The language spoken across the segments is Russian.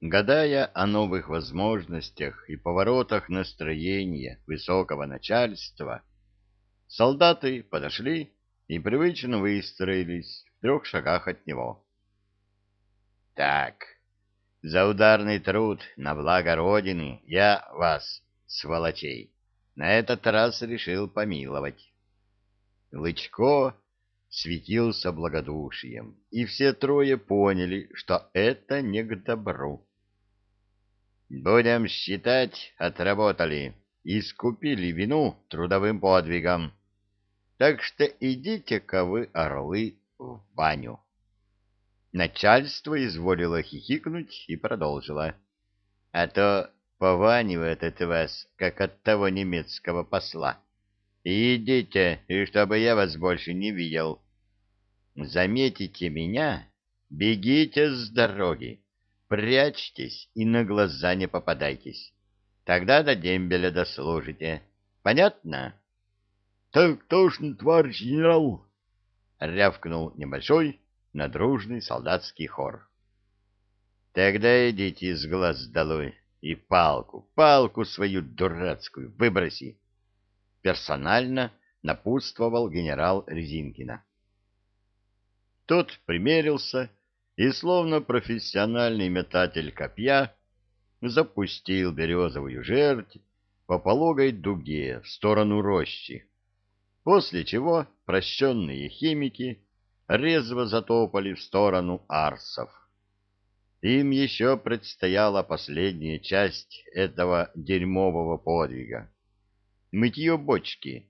гадая о новых возможностях и поворотах настроения высокого начальства, солдаты подошли и привычно выстроились в трех шагах от него. «Так, за ударный труд на благо Родины я вас, сволочей, на этот раз решил помиловать». Лычко светился благодушием, и все трое поняли, что это не к добру. Будем считать, отработали, и искупили вину трудовым подвигом. Так что идите-ка вы, орлы, в баню. Начальство изволило хихикнуть и продолжило. А то пованивает от вас, как от того немецкого посла. Идите, и чтобы я вас больше не видел. Заметите меня, бегите с дороги. Прячьтесь и на глаза не попадайтесь. Тогда до дембеля дослужите. Понятно? — Так точно, товарищ генерал! — рявкнул небольшой, надружный солдатский хор. — Тогда идите с глаз долой и палку, палку свою дурацкую выброси! — персонально напутствовал генерал Резинкина. Тот примерился и, словно профессиональный метатель копья, запустил березовую жердь по пологой дуге в сторону рощи, после чего прощенные химики резво затопали в сторону арсов. Им еще предстояла последняя часть этого дерьмового подвига — мытье бочки —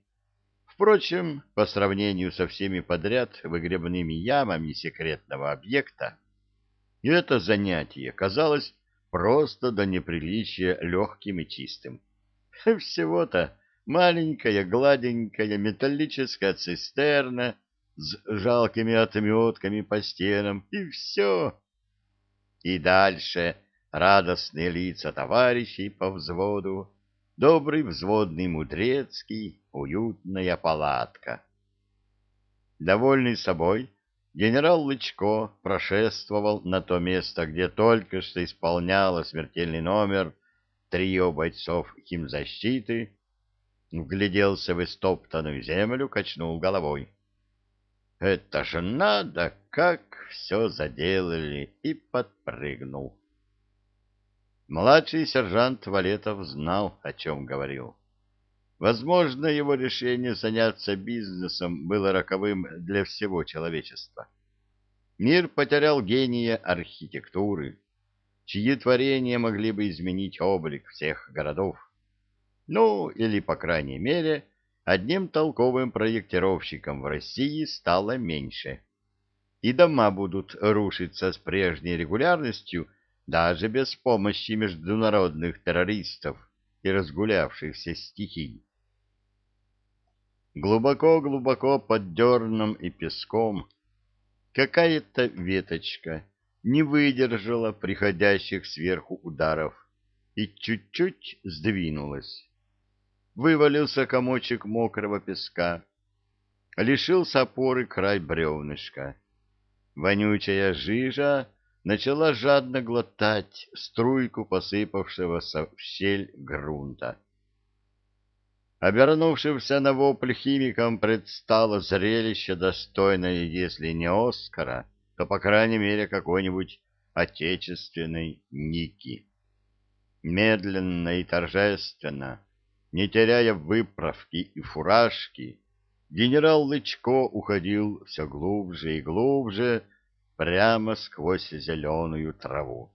Впрочем, по сравнению со всеми подряд выгребными ямами секретного объекта, это занятие казалось просто до неприличия легким и чистым. Всего-то маленькая гладенькая металлическая цистерна с жалкими отметками по стенам, и все. И дальше радостные лица товарищей по взводу, добрый взводный Мудрецкий, уютная палатка. Довольный собой, генерал Лычко прошествовал на то место, где только что исполняло смертельный номер трио бойцов химзащиты, вгляделся в истоптанную землю, качнул головой. «Это же надо, как все заделали!» и подпрыгнул. Младший сержант Валетов знал, о чем говорил. Возможно, его решение заняться бизнесом было роковым для всего человечества. Мир потерял гения архитектуры, чьи творения могли бы изменить облик всех городов. Ну, или, по крайней мере, одним толковым проектировщиком в России стало меньше. И дома будут рушиться с прежней регулярностью даже без помощи международных террористов и разгулявшихся стихий. Глубоко-глубоко под дерном и песком какая-то веточка не выдержала приходящих сверху ударов и чуть-чуть сдвинулась. Вывалился комочек мокрого песка, лишился опоры край бревнышка. Вонючая жижа начала жадно глотать струйку посыпавшегося в щель грунта. Обернувшимся на вопль химикам, предстало зрелище, достойное, если не Оскара, то, по крайней мере, какой-нибудь отечественной Ники. Медленно и торжественно, не теряя выправки и фуражки, генерал Лычко уходил все глубже и глубже прямо сквозь зеленую траву.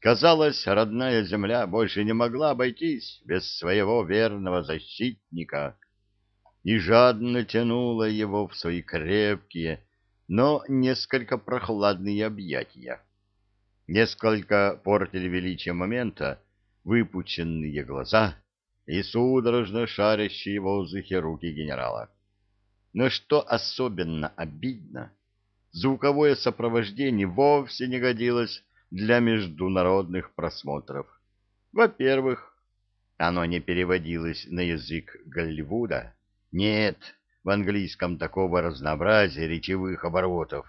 Казалось, родная земля больше не могла обойтись без своего верного защитника и жадно тянула его в свои крепкие, но несколько прохладные объятия. Несколько портили величие момента выпученные глаза и судорожно шарящие в воздухе руки генерала. Но что особенно обидно, звуковое сопровождение вовсе не годилось для международных просмотров. Во-первых, оно не переводилось на язык Голливуда. Нет, в английском такого разнообразия речевых оборотов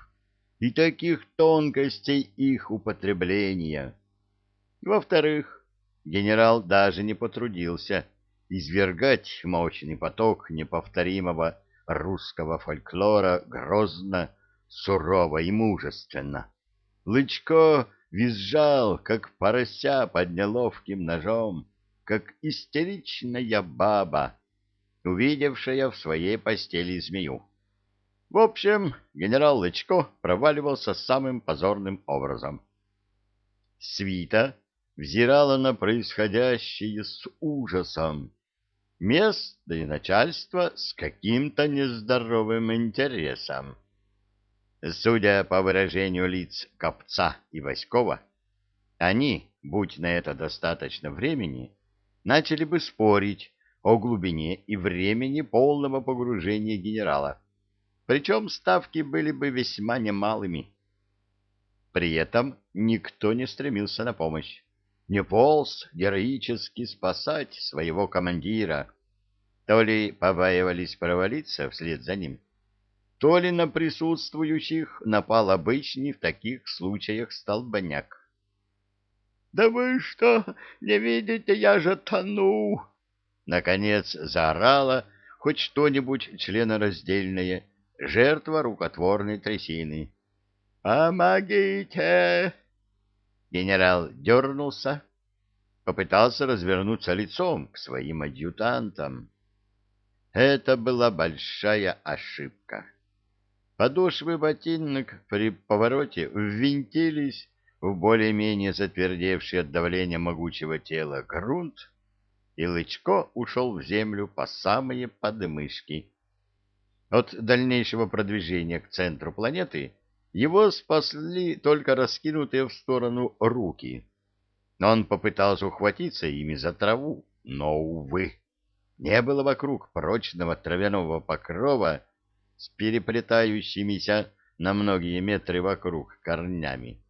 и таких тонкостей их употребления. Во-вторых, генерал даже не потрудился извергать мощный поток неповторимого русского фольклора грозно, сурово и мужественно. Лычко визжал, как порося под неловким ножом, как истеричная баба, увидевшая в своей постели змею. В общем, генерал Лычко проваливался самым позорным образом. Свита взирала на происходящее с ужасом. Местное начальство с каким-то нездоровым интересом. Судя по выражению лиц Копца и Васькова, они, будь на это достаточно времени, начали бы спорить о глубине и времени полного погружения генерала. Причем ставки были бы весьма немалыми. При этом никто не стремился на помощь. Не полз героически спасать своего командира. То ли побаивались провалиться вслед за ним, то ли на присутствующих напал обычный в таких случаях столбняк. — Да вы что, не видите, я же тону! — наконец заорала хоть что-нибудь членораздельное, жертва рукотворной трясины. — Помогите! Генерал дернулся, попытался развернуться лицом к своим адъютантам. Это была большая ошибка. Подошвы ботинок при повороте ввинтились в более-менее затвердевший от давления могучего тела грунт, и Лычко ушел в землю по самые подмышки. От дальнейшего продвижения к центру планеты его спасли только раскинутые в сторону руки. Но он попытался ухватиться ими за траву, но, увы, не было вокруг прочного травяного покрова, с переплетающимися на многие метры вокруг корнями.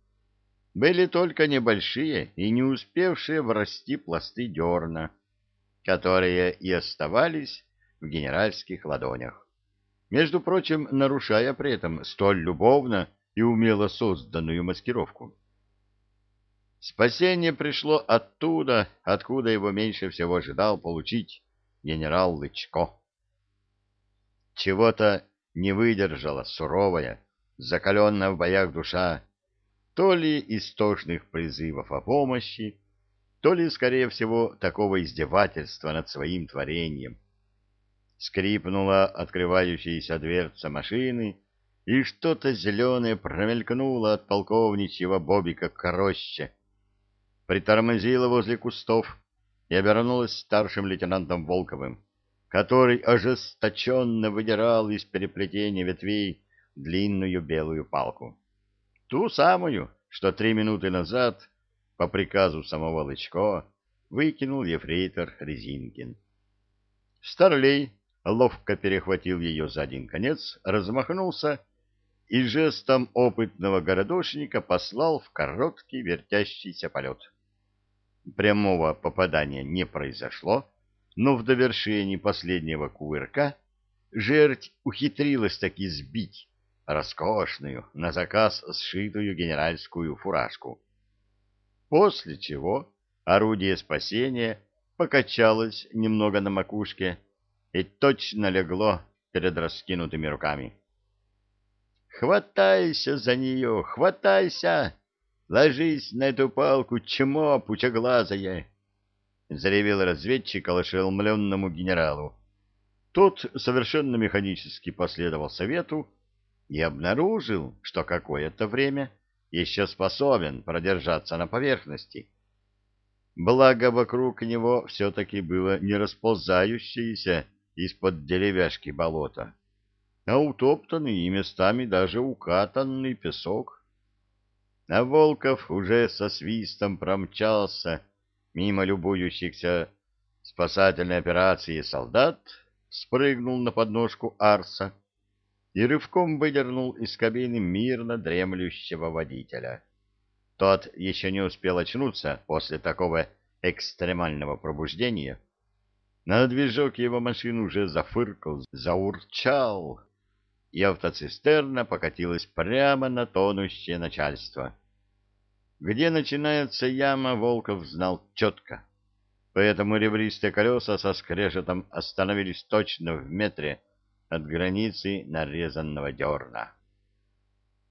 Были только небольшие и не успевшие врасти пласты дерна, которые и оставались в генеральских ладонях, между прочим, нарушая при этом столь любовно и умело созданную маскировку. Спасение пришло оттуда, откуда его меньше всего ожидал получить генерал Лычко. Чего-то не выдержала суровая, закаленная в боях душа, то ли истошных призывов о помощи, то ли, скорее всего, такого издевательства над своим творением. Скрипнула открывающаяся дверца машины, и что-то зеленое промелькнуло от полковничьего бобика Короще. Притормозила возле кустов и обернулась старшим лейтенантом Волковым который ожесточенно выдирал из переплетения ветвей длинную белую палку. Ту самую, что три минуты назад, по приказу самого Лычко, выкинул ефрейтор Резинкин. Старлей ловко перехватил ее за один конец, размахнулся и жестом опытного городошника послал в короткий вертящийся полет. Прямого попадания не произошло, но в довершении последнего кувырка жерть ухитрилась таки сбить роскошную, на заказ сшитую генеральскую фуражку. После чего орудие спасения покачалось немного на макушке и точно легло перед раскинутыми руками. «Хватайся за нее, хватайся! Ложись на эту палку, чмо пучеглазое!» — заревел разведчик ошеломленному генералу. Тот совершенно механически последовал совету и обнаружил, что какое-то время еще способен продержаться на поверхности. Благо, вокруг него все-таки было не расползающееся из-под деревяшки болото, а утоптанный и местами даже укатанный песок. А Волков уже со свистом промчался мимо любующихся спасательной операции солдат, спрыгнул на подножку Арса и рывком выдернул из кабины мирно дремлющего водителя. Тот еще не успел очнуться после такого экстремального пробуждения. На движок его машины уже зафыркал, заурчал, и автоцистерна покатилась прямо на тонущее начальство. Где начинается яма, Волков знал четко. Поэтому ребристые колеса со скрежетом остановились точно в метре от границы нарезанного дерна.